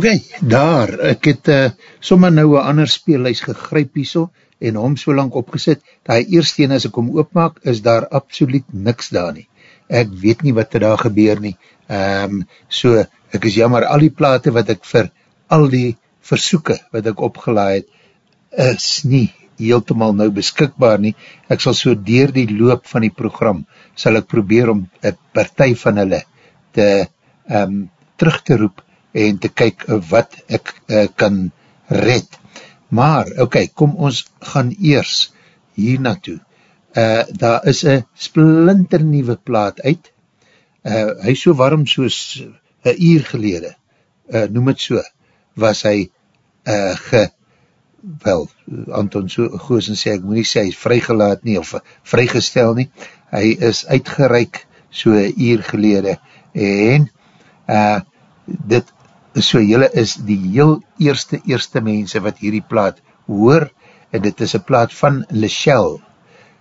Ok, daar, ek het uh, sommer nou een ander speellijs gegryp hierso en hom so lang opgesit, die eerste ene as ek hom oopmaak, is daar absoluut niks daar nie. Ek weet nie wat er daar gebeur nie. Um, so, ek is jammer, al die plate wat ek vir al die versoeken wat ek opgelaai het, is nie heeltemal nou beskikbaar nie. Ek sal so dier die loop van die program, sal ek probeer om een partij van hulle te um, terug te roep en te kyk wat ek uh, kan red. Maar, ok, kom ons gaan eers hier naartoe. Uh, eh, daar is een splinter nieuwe plaat uit. Uh, hy so warm soos een uur gelede, uh, noem het so, was hy uh, ge, wel, Anton so, Goosen sê, ek moet nie sê, hy is vrygelaat nie, of vrygestel nie, hy is uitgereik so een uur gelede, en uh, dit So jylle is die heel eerste eerste mense wat hierdie plaat hoor en dit is een plaat van Lechelle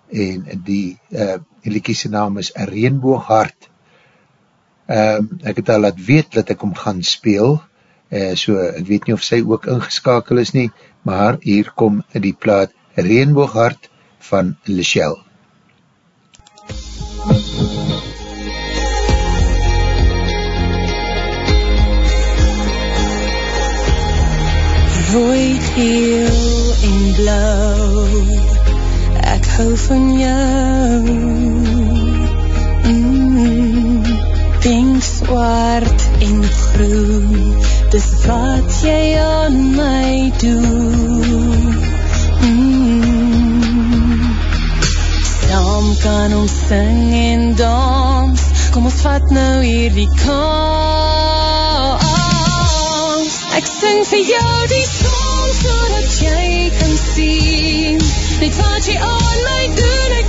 en die eh, uh, liekiese naam is Reenbooghart. Um, ehm, ek het al laat weet dat ek om gaan speel, uh, so ek weet nie of sy ook ingeskakel is nie, maar hier kom die plaat Reenbooghart van Lechelle. Rooi, geel en blauw. Ek hou van jou. Mm, Pink, zwart en groen. Dis wat jy aan my doen mm, Saam kan ons sing en dans. Kom ons vat nou hier die kans. Ek sing vir jou die song so dat jy kan sien Net wat jy aan my doen, ek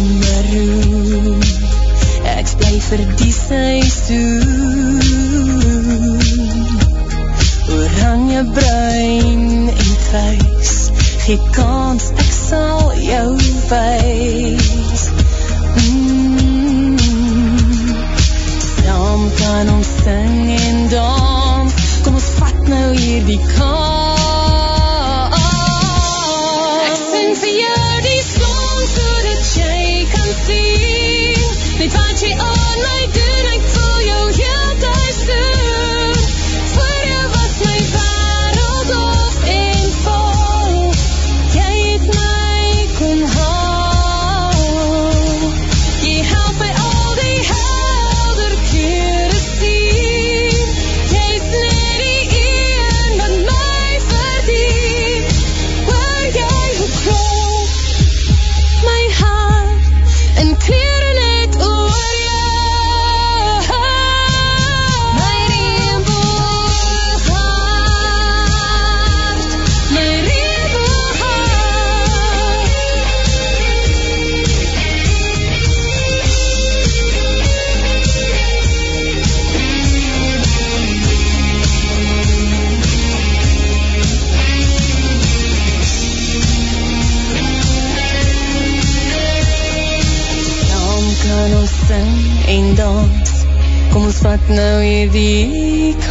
maroon Ek bly vir die seisoen Oranje, bruin en grys Gee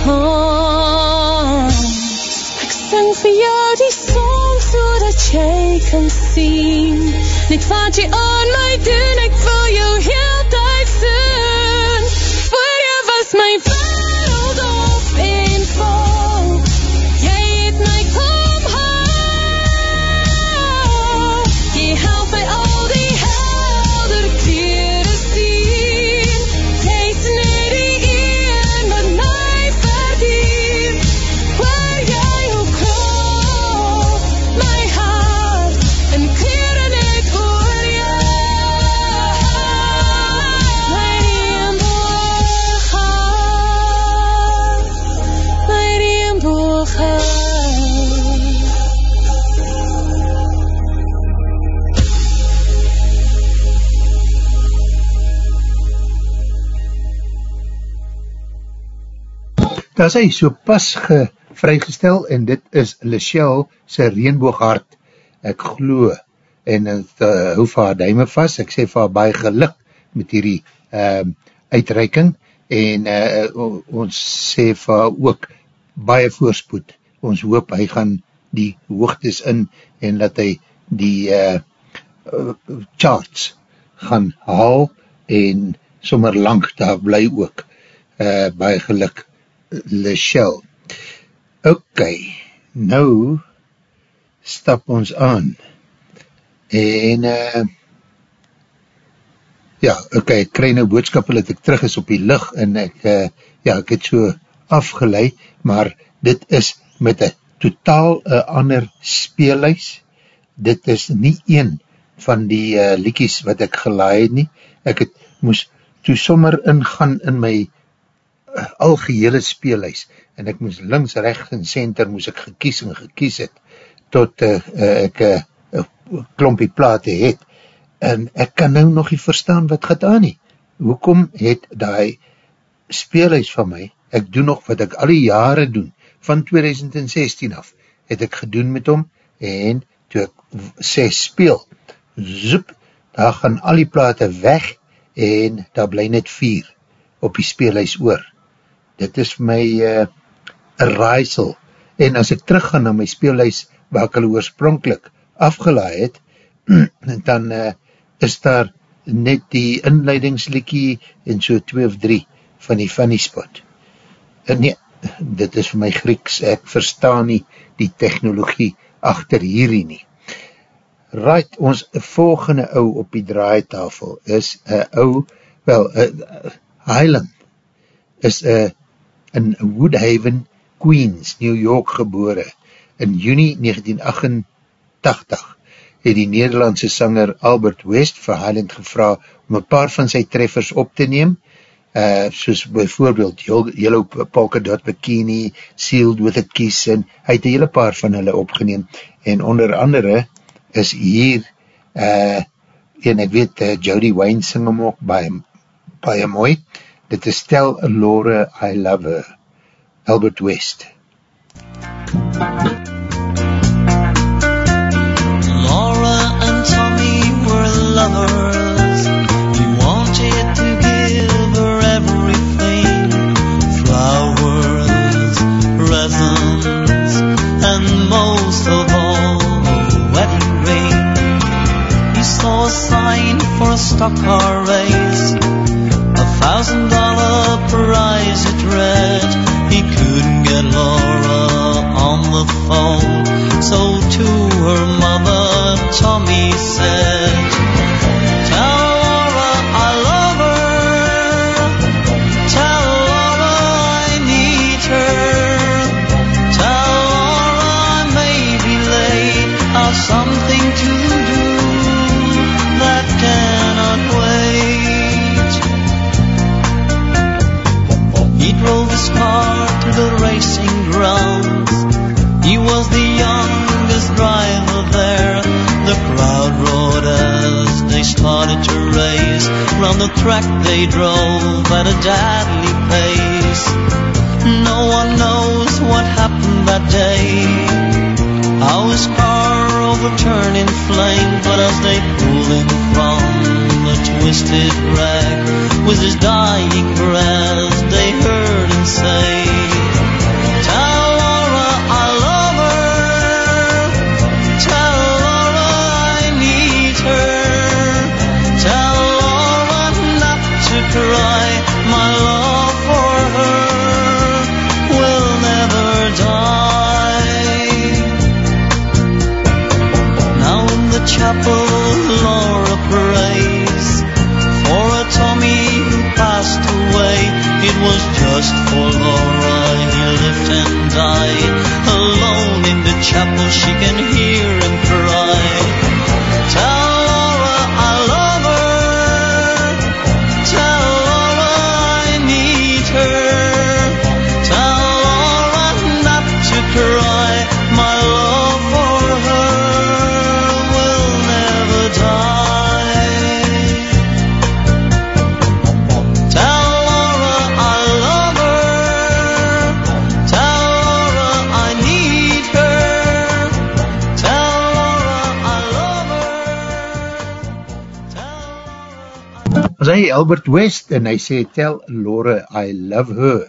kans Ek sing vir jou die song so dat jy kan sien Net wat jy aan my doen, Is hy so pas ge, vrygestel en dit is Lichelle sy reenbooghart. Ek glo en het uh, hou vir haar duime vast. Ek sê vir haar baie geluk met hierdie um, uitreiking en uh, ons sê vir haar ook baie voorspoed. Ons hoop hy gaan die hoogtes in en dat hy die uh, uh, charts gaan haal en sommer lang daar bly ook. Uh, baie geluk Lichelle. Ok, nou stap ons aan. En uh, ja, ok, ek krij nou boodskap dat ek terug is op die licht en ek, uh, ja, ek het so afgeleid, maar dit is met een totaal een ander speelhuis, dit is nie een van die uh, liekies wat ek gelaai het nie, ek het moes toe sommer ingaan in my uh, algehele speelhuis, en ek moes links, rechts en center moes ek gekies en gekies het, tot uh, uh, ek uh, klompie plate het, en ek kan nou nog nie verstaan wat gaat aan nie. Hoekom het die speelhuis van my, ek doen nog wat ek al die jare doen, van 2016 af, het ek gedoen met hom, en toe ek sê speel, zoep, daar gaan al die plate weg, en daar bly net vier, op die speelhuis oor. Dit is my uh, raaisel, en as ek terug gaan na my speelhuis, waar ek al oorspronkelijk afgelaai het, dan uh, is daar net die inleidingslikkie en so 2 of 3 van die funny spot. En nee, dit is vir my Grieks, ek verstaan nie die technologie achter hierdie nie. Right, ons volgende ou op die draaitafel is een ou, wel, uh, Highland is uh, in Woodhaven, Queens, New York gebore. In juni 1988 het die Nederlandse sanger Albert West vir Highland gevra om een paar van sy treffers op te neem, uh, soos bijvoorbeeld Yellow Polka Dot Bikini, Sealed with a Kiss, en hy het een hele paar van hulle opgeneem, en onder andere is hier, uh, en ek weet, uh, Jody Wayne sing hem ook baie, baie mooi, dit is Tell Laura I Love Her, Albert West. MUZIEK lovers. He wanted to give her everything flowers, presents, and most of all, a wedding ring. He saw a sign for a stock car race, dollar eyes it read. He couldn't get Laura on the phone, so to her mother, Tommy said, the track they drove at a deadly pace. No one knows what happened that day. How his car overturned in flame, but as they pulled him from the twisted wreck, with his dying breath, they heard him say. Albert West en hy sê, tell Laura I love her.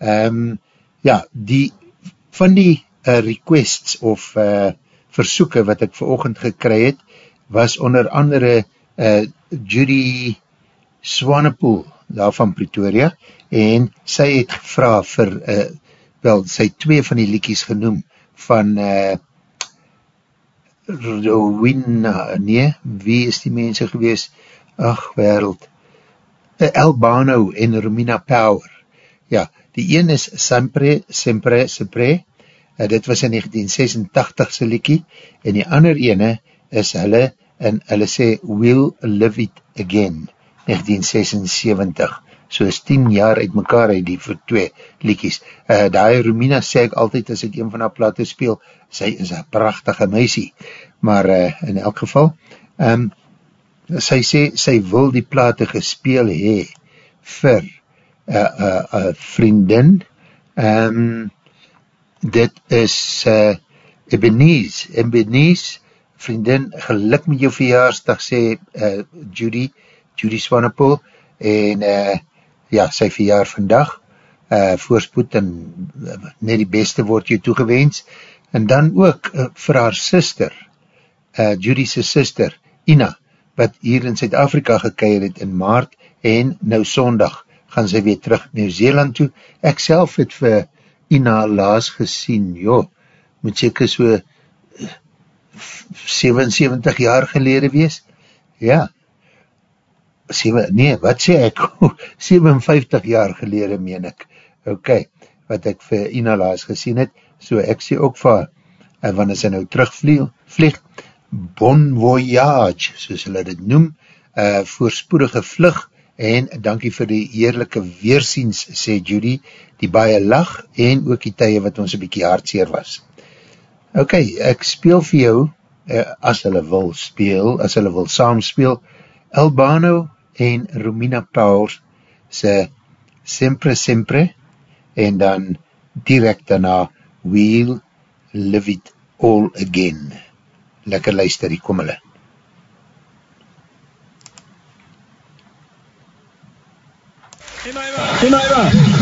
Um, ja, die, van die uh, requests of uh, versoeken wat ek verochend gekry het, was onder andere uh, Judy Swanepoel, daar van Pretoria, en sy het gevra vir, uh, wel, sy twee van die liekies genoem, van uh, Rowena, nee, wie is die mense gewees? ach wereld, Albano en Romina Power. Ja, die een is Sempre, Sempre, Sempre, uh, dit was in 1986 se liekie, en die ander ene is hulle, en hulle sê, We'll Live It Again, 1976 so is 10 jaar uit mekaar uit die vir twee liekies. Uh, Daai Romina sê ek altyd as ek een van haar platte speel, sy is een prachtige meisie. Maar uh, in elk geval, um, sy sê, sy wil die platte gespeel hee vir een uh, uh, uh, vriendin. Um, dit is uh, Ebeneeze, Ebeneeze, vriendin, geluk met jou verjaarsdag, sê uh, Judy, Judy Swanepoel, en uh, ja, sy verjaar vandag, uh, voorspoed en uh, net die beste word jou toegewens, en dan ook uh, vir haar sister, uh, Judy's sister, Ina, wat hier in Zuid-Afrika gekeir het in maart, en nou sondag gaan sy weer terug Nieuw-Zeeland toe. Ek self het vir Ina laas gesien, joh, moet seker so 77 jaar gelede wees, ja, 7, nee, wat sê ek, 57 jaar gelede meen ek, ok, wat ek vir Ina laas gesien het, so ek sê ook vir, en wanneer sy nou terugvlieg, vlieg, bon voyage, soos hulle dit noem, uh, voorspoedige vlug, en dankie vir die eerlijke weersiens, sê Judy, die baie lach, en ook die tye wat ons een bykie hartseer was. Ok, ek speel vir jou, uh, as hulle wil speel, as hulle wil saam speel, Albano, en Romina Pauls se Sempre Sempre en dan direct daarna We'll Live It All Again. Lekker luister, hier kom hulle. Jemima! Jemima!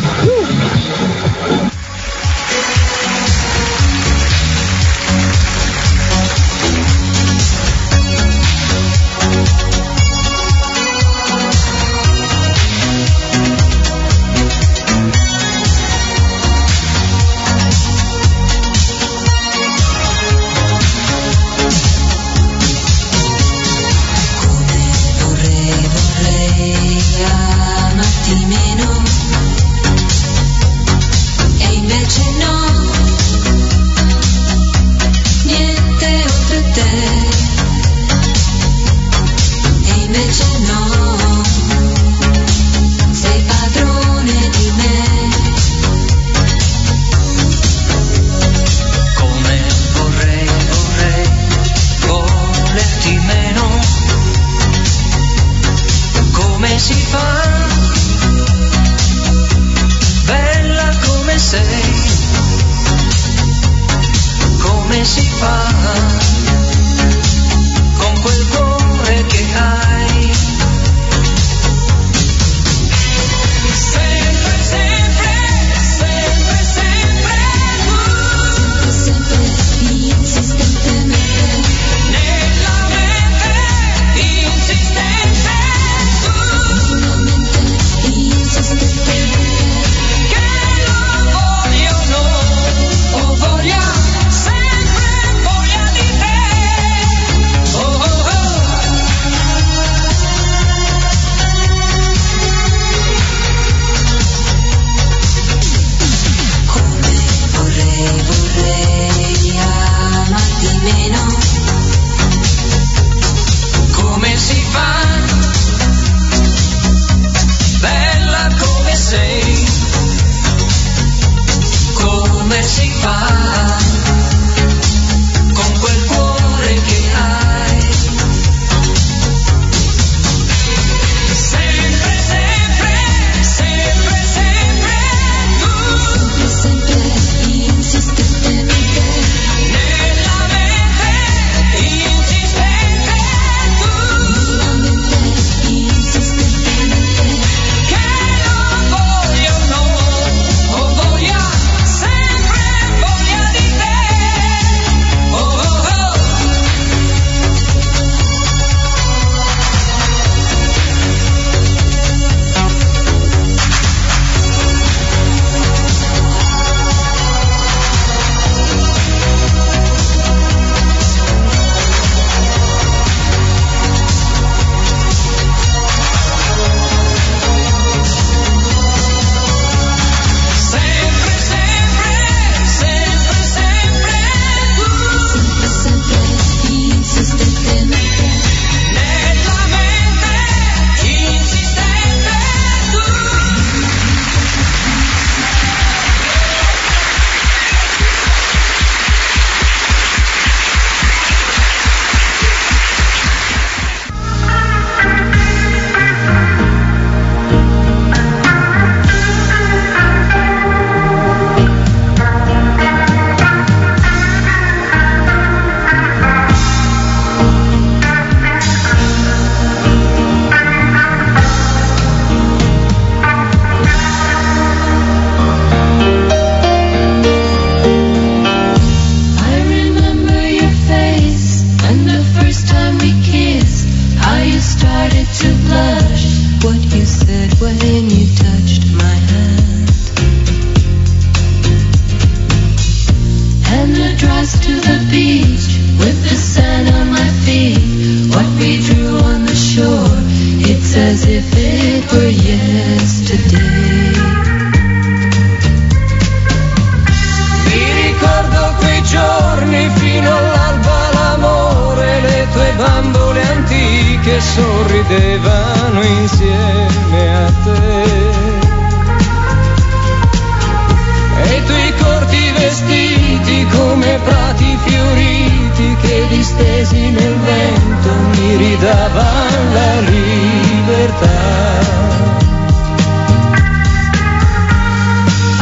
daban la libertad.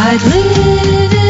I'd live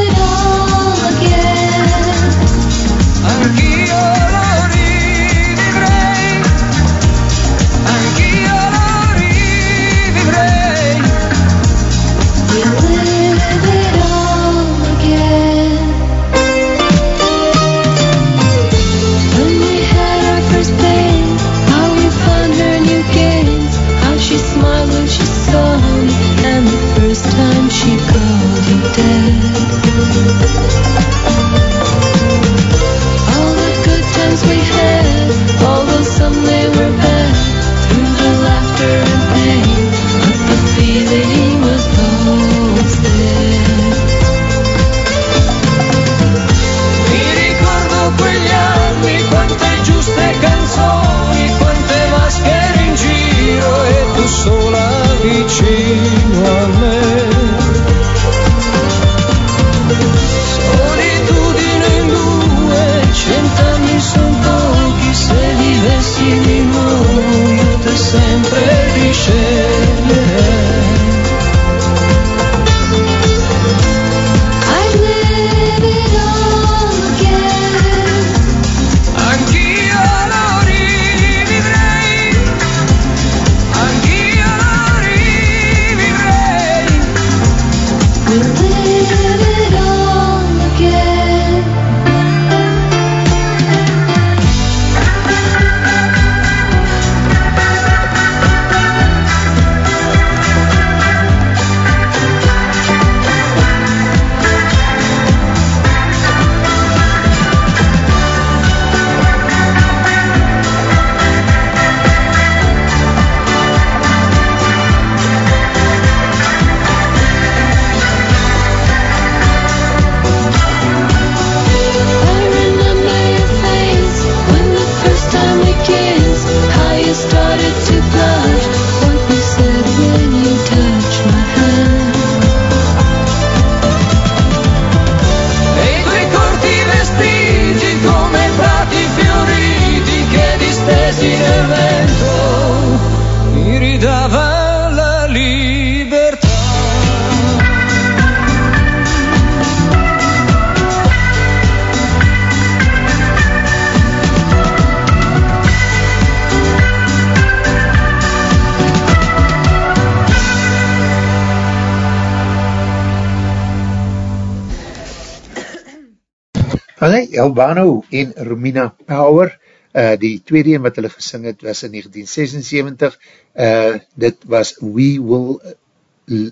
Albano en Romina Power, uh, die tweede een wat hulle gesing het was in 1976, uh, dit was We Will,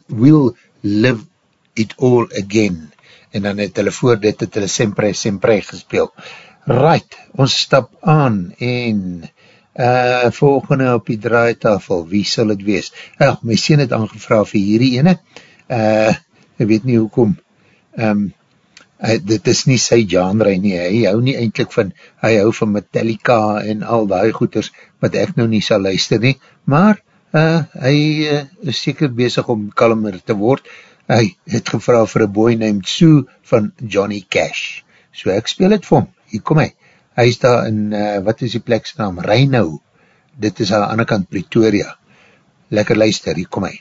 will Live It All Again, en dan het hulle voor dit het hulle Sempre Sempre gespeel. Right, ons stap aan en uh, volgende op die draaitafel, wie sal het wees? Uh, my sien het aangevra vir hierdie ene, uh, ek weet nie hoekom, um, hy, dit is nie sy genre nie, hy hou nie eindelijk van, hy hou van Metallica en al die goeders, wat ek nou nie sal luister nie, maar uh, hy uh, is seker bezig om kalmer te word, hy het gevra vir een boy named Sue van Johnny Cash, so ek speel het vir hom, hier kom hy, hy is daar in, uh, wat is die pleksnaam, Rhino, dit is aan die ander kant Pretoria, lekker luister, hier kom hy.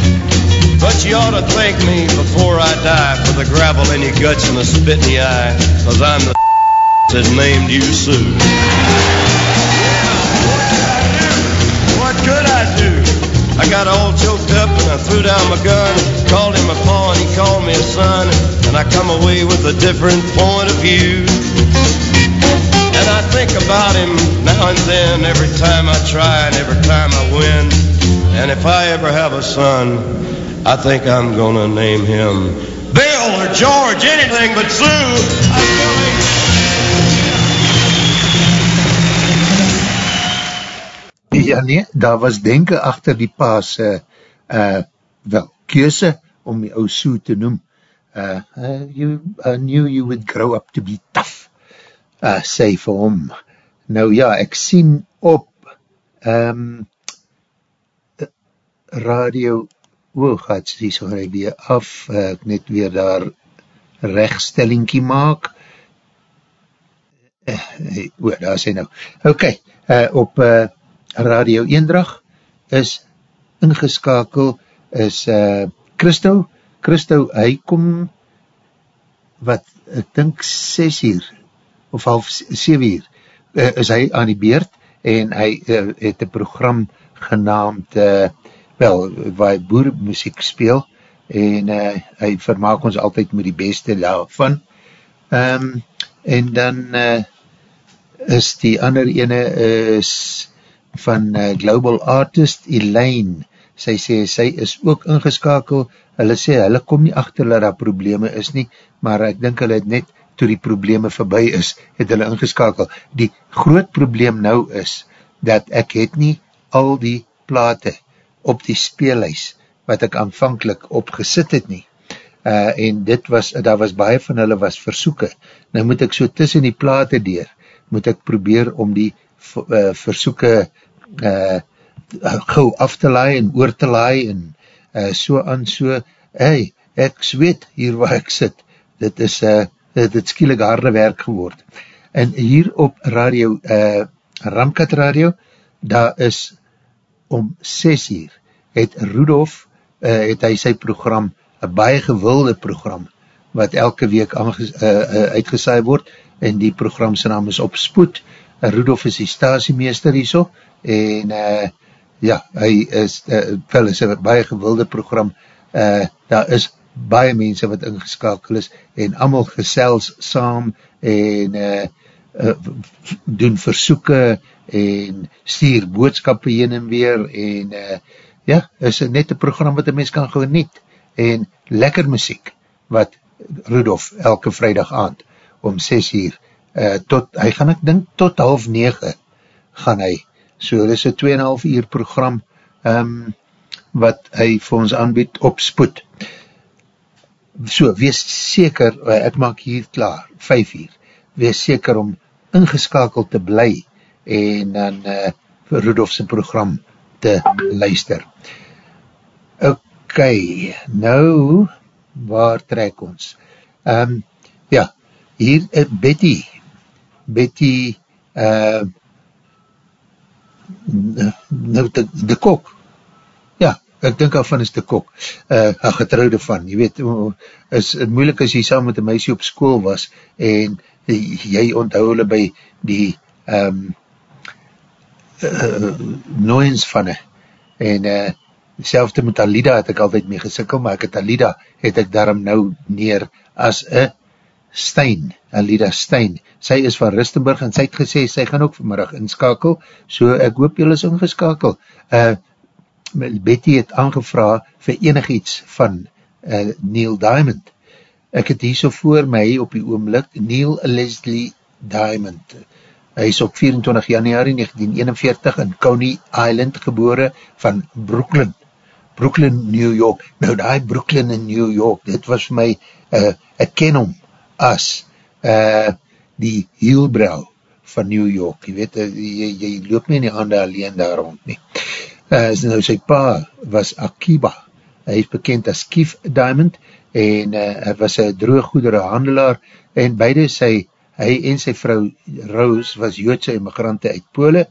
But you ought to thank me before I die for the gravel in your guts and the spit in your eye, cause I'm the that named you Sue. What could I do? What could I do? I got all choked up and I threw down my gun, called him a paw and he called me a son, and I come away with a different point of view. And I think about him now and then, every time I try and every time I win. And if I ever have a son, I think I'm gonna name him Bill or George, anything but Sue. Ja nee, daar was denken achter die paas, uh, uh, wel, keuse om die ou Sue te noem. Uh, uh, you, I knew you would grow up to be tough, uh, sê vir hom. Nou ja, ek sien op um, radio, o, gaat die so hy weer af, uh, ek net weer daar rechtstellingkie maak. Uh, o, daar sê nou. Ok, uh, op uh, Radio Eendrag is ingeskakel, is uh, Christo, Christo, hy kom, wat, ek dink 6 uur, of half 7 uur, uh, is hy aan die beurt, en hy uh, het een program genaamd, uh, wel, waar hy boermuziek speel, en uh, hy vermaak ons altyd met die beste daarvan, um, en dan uh, is die ander ene is van uh, Global Artist Elaine, sy sê, sy is ook ingeskakel, hulle sê, hulle kom nie achter dat daar probleme is nie, maar ek dink hulle het net, toe die probleme voorbij is, het hulle ingeskakel. Die groot probleem nou is, dat ek het nie al die plate op die speelhuis, wat ek aanvankelijk opgesit het nie. Uh, en dit was, daar was baie van hulle was versoeken. Nou moet ek so tussen die plate deur, moet ek probeer om die uh, versoeken uh, gauw af te laai en oor te laai en uh, so aan so, hey, ek zweet hier waar ek sit, dit is, uh, dit het skielik harde werk geword. En hier op radio, uh, Ramkat radio, daar is om 6 uur, het Rudolf, uh, het hy sy program, een baie gewilde program, wat elke week aanges, uh, uh, uitgesaai word, en die program sy naam is op spoed, Rudolf is die stasiemeester hier so, en uh, ja, hy is, uh, wel is een baie gewilde program, uh, daar is baie mense wat ingeskakel is, en allemaal gesels saam, en uh, uh, doen versoeke en stuur boodskappe heen en weer en uh, ja, is net een program wat een mens kan geniet. En lekker muziek wat Rudolf elke vrijdag aand om 6 uur uh, tot, hy gaan ek dink tot half 9 gaan hy, so dit is een 2,5 uur program um, wat hy vir ons aanbied op spoed. So, wees seker, ek maak hier klaar, 5 uur, wees seker om ingeskakeld te bly en dan uh, vir Rudolfse program te luister. Ok, nou, waar trek ons? Um, ja, hier, uh, Betty, Betty, uh, nou, de, de kok, ja, ek dink al van is de kok, uh, getrouwde van, jy weet, is het moeilik as jy saam met een meisje op school was, en jy onthou hulle by die um, uh, nooiens van en uh, selfde met Alida het ek altyd mee gesikkel, maar ek het Alida, het ek daarom nou neer as een Stein, Alida Stein, sy is van Ristenburg en sy het gesê, sy gaan ook vanmiddag inskakel, so ek hoop jy is ingeskakel. Uh, Betty het aangevra vir enig iets van uh, Neil Diamond. Ek het hier so voor my op die oomlik, Neil Leslie Diamond. Hy is op 24 januari 1941 in Coney Island gebore van Brooklyn. Brooklyn, New York. Nou die Brooklyn in New York, dit was vir my, uh, ek ken hom as uh, die hielbrau van New York. Jy weet, uh, jy, jy loop nie in die hande alleen daar rond nie. Uh, nou sy pa was Akiba. Hy is bekend as Keith Diamond en uh, hy was een drooggoedere handelaar en beide sy, hy en sy vrou Rose was joodse immigrante uit Pole.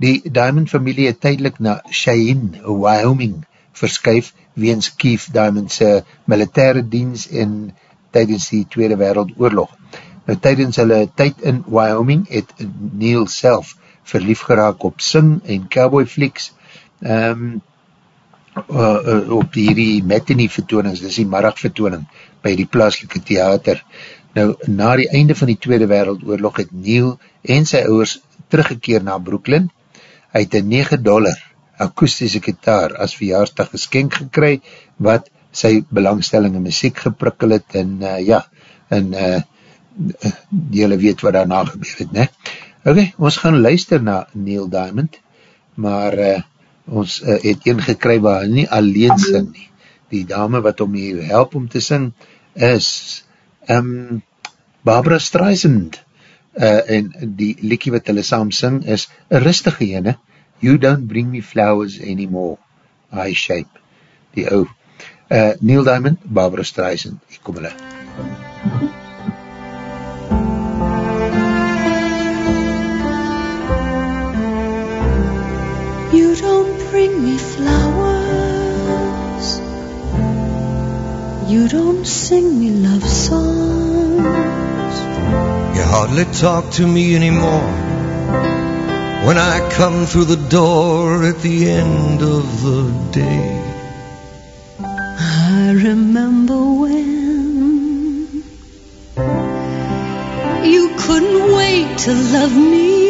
Die Diamond familie het tydelik na Cheyenne, Wyoming verskuif weens Keith Diamond sy militaire diens en tydens die Tweede Wereldoorlog. Nou tydens hulle tyd in Wyoming het Neil self verlief geraak op sing en cowboy flieks um, uh, op hierdie matinee vertoonings, dis die marag vertooning by die plaaslike theater. Nou, na die einde van die Tweede Wereldoorlog het Neil en sy ouders teruggekeer na Brooklyn. Hy het een 9 dollar akoestische gitaar as verjaarsdag geskenk gekry, wat sy belangstelling in muziek geprikkel het, en uh, ja, en uh, jylle weet wat daarna gebeur het, ne? Ok, ons gaan luister na Neil Diamond, maar uh, ons uh, het een gekry waar hy nie alleen sing nie. Die dame wat om hier help om te sing is um, Barbara Streisand. Uh, en die liekie wat hulle saam sing is een rustige ene You don't bring me flowers anymore I shape die ou uh, Neil Diamond, Barbara Streisand hier kom hulle. You don't bring me flowers. You don't sing me love songs. You hardly talk to me anymore. When I come through the door at the end of the day. I remember when You couldn't wait to love me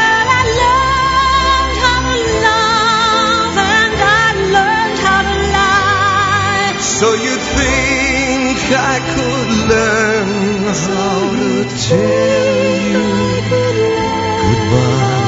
So you think I could learn how to tell you goodbye?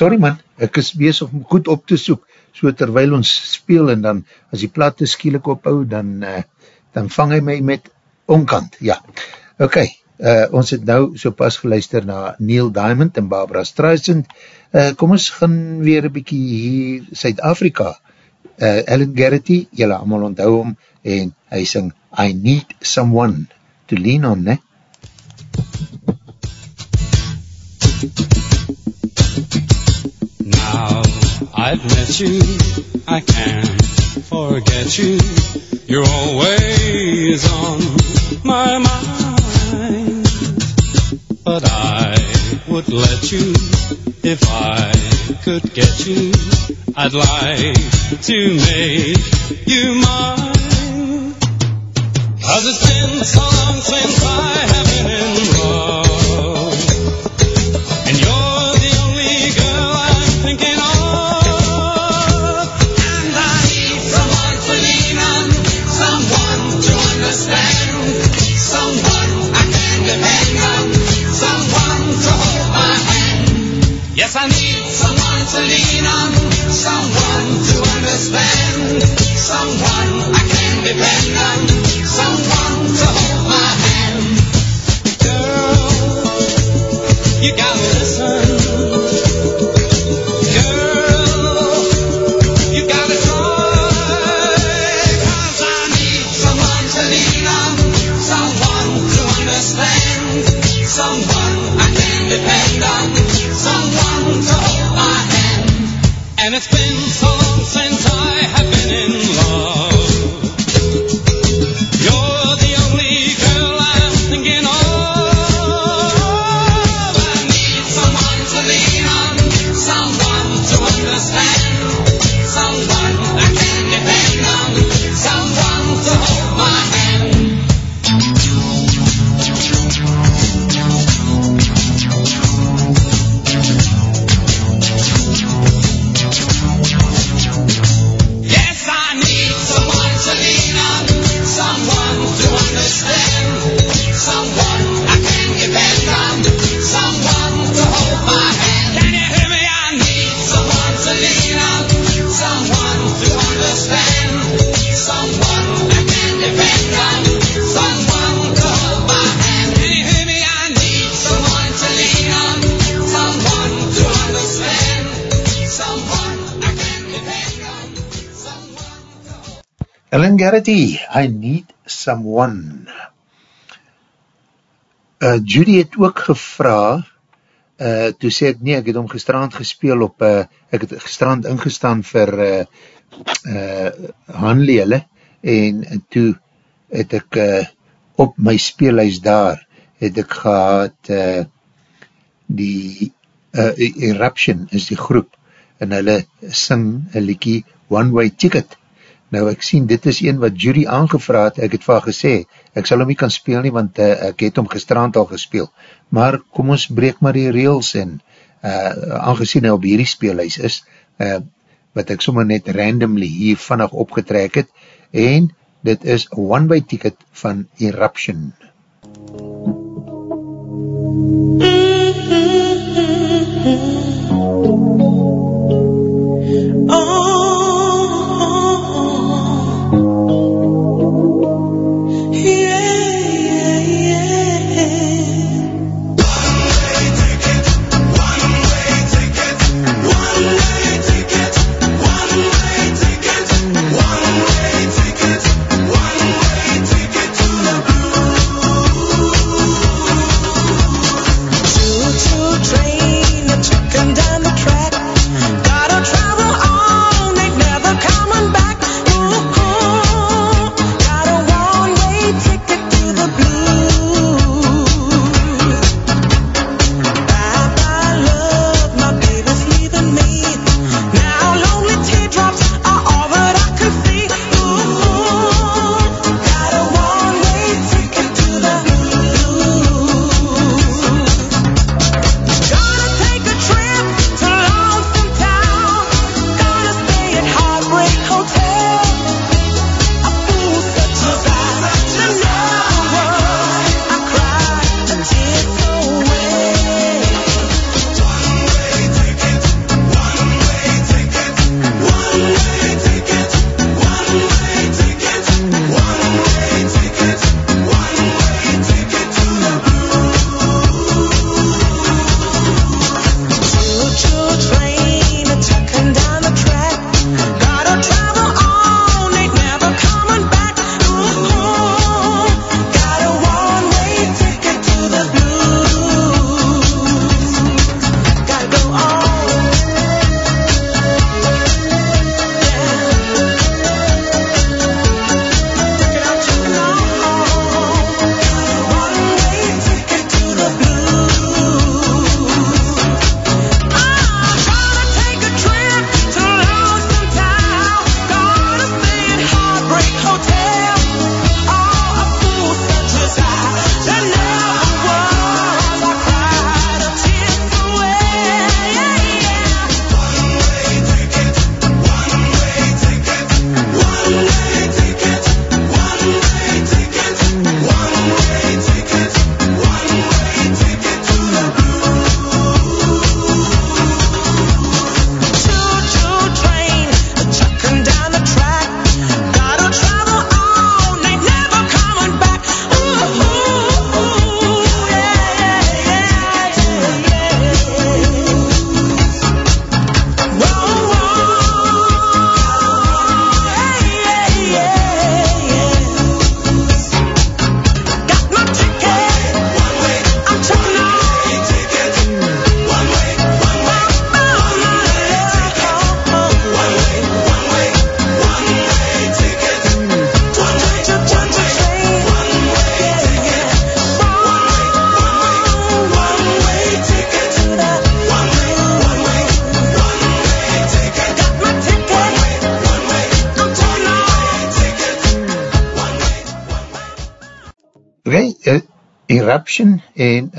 Sorry man, ek is bezig om goed op te soek, so terwyl ons speel en dan, as die platte skielik ophou, dan, uh, dan vang hy my met onkant, ja. Ok, uh, ons het nou so pas geluister na Neil Diamond en Barbara Streisand, uh, kom ons gaan weer een bykie hier, Suid-Afrika, uh, Alan Garrity, jylle allemaal onthou hom, en hy sing, I need someone to lean on, ne? Now I've met you, I can't forget you. You're always on my mind. But I would let you if I could get you. I'd like to make you mine. Cause it's been so long since I Garrity, I need someone. Uh, Judy het ook gevra, uh, toe sê ek, nee, ek het om gestrand gespeel op, uh, ek het gestrand ingestaan vir uh, uh, Hanlele, en toe het ek uh, op my speelhuis daar, het ek gehad uh, die uh, Eruption is die groep, en hulle sing een liekie One Way Ticket, Nou ek sien, dit is een wat jury aangevraad, ek het vir haar gesê, ek sal hom nie kan speel nie, want uh, ek het hom gestrand al gespeel. Maar kom ons breek maar die reels in, uh, aangezien hy op hierdie speelhuis is, uh, wat ek sommer net randomly hier vannig opgetrek het, en dit is One Way Ticket van Eruption. One way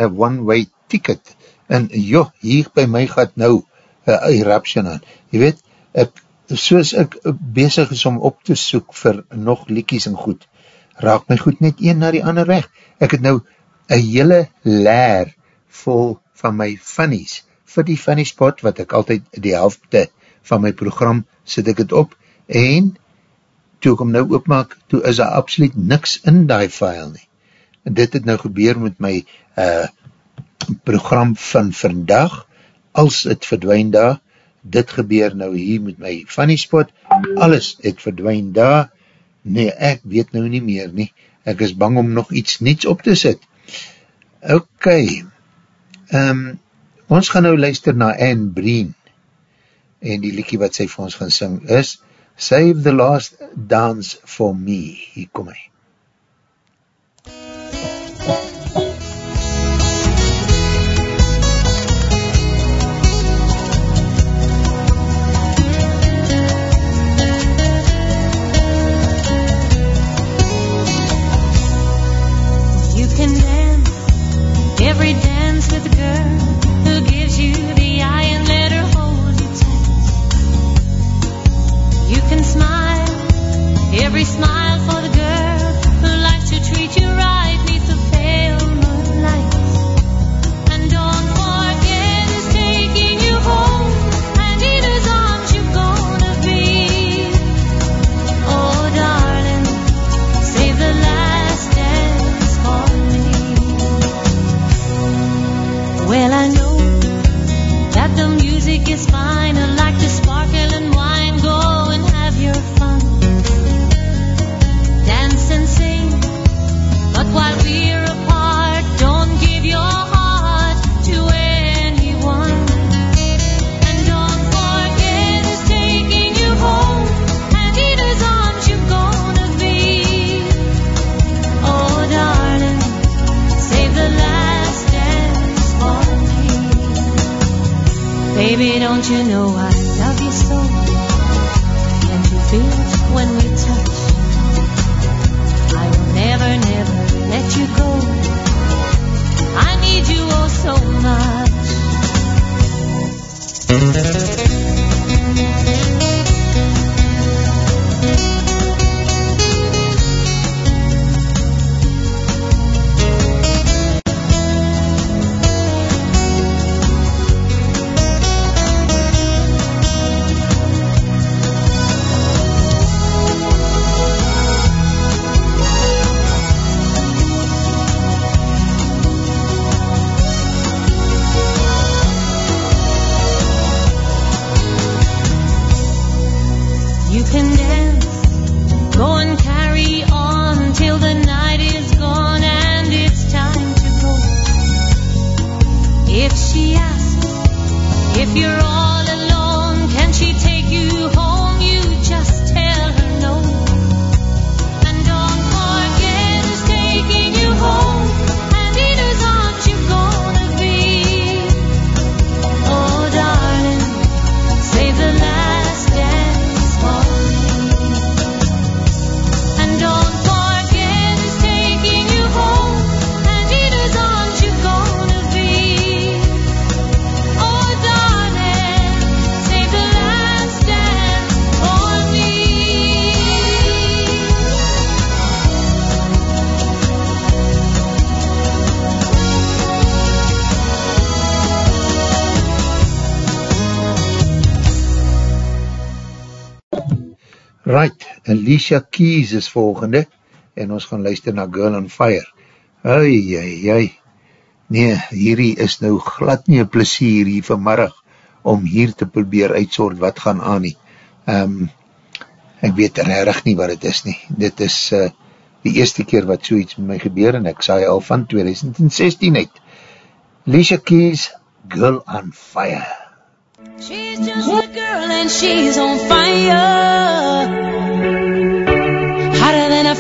a one-way ticket. En joh, hier by my gaat nou a Eruption aan. Je weet, ek, soos ek bezig is om op te soek vir nog liekies en goed, raak my goed net een na die ander weg. Ek het nou een hele leer vol van my funnies, vir die funny spot, wat ek altyd die helfte van my program sit ek het op, en toe ek hom nou opmaak, toe is daar absoluut niks in die file nie. Dit het nou gebeur met my uh, program van vandag, als het verdwijn daar, dit gebeur nou hier met my funny spot, alles het verdwijn daar, nee, ek weet nou nie meer nie, ek is bang om nog iets niets op te sit. Ok, um, ons gaan nou luister na Anne Breen, en die liekie wat sy vir ons gaan sing is, Save the last dance for me. Hier kom hy. Every dance know Alicia Keys is volgende, en ons gaan luister na Girl on Fire. Ai, ai, ai, nee, hierdie is nou glad nie plesier hier vanmiddag, om hier te probeer uitsort wat gaan aan nie. Um, ek weet rarig nie wat het is nie. Dit is uh, die eerste keer wat so iets met my gebeur, en ek saai al van 2016 uit. Alicia Keys, Girl on Fire. She's just a girl and she's on fire.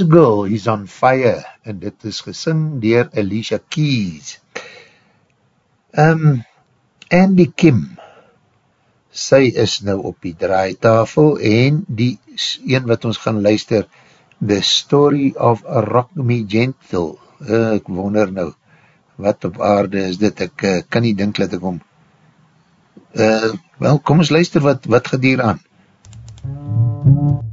Girl is on Fire en dit is gesing dier Alicia Keys. Um, Andy Kim sy is nou op die draaitafel en die een wat ons gaan luister The Story of Rock Me Gentle. Uh, ek wonder nou wat op aarde is dit? Ek uh, kan nie dink dat ek om uh, wel kom ons luister wat, wat gedier aan. MUZIEK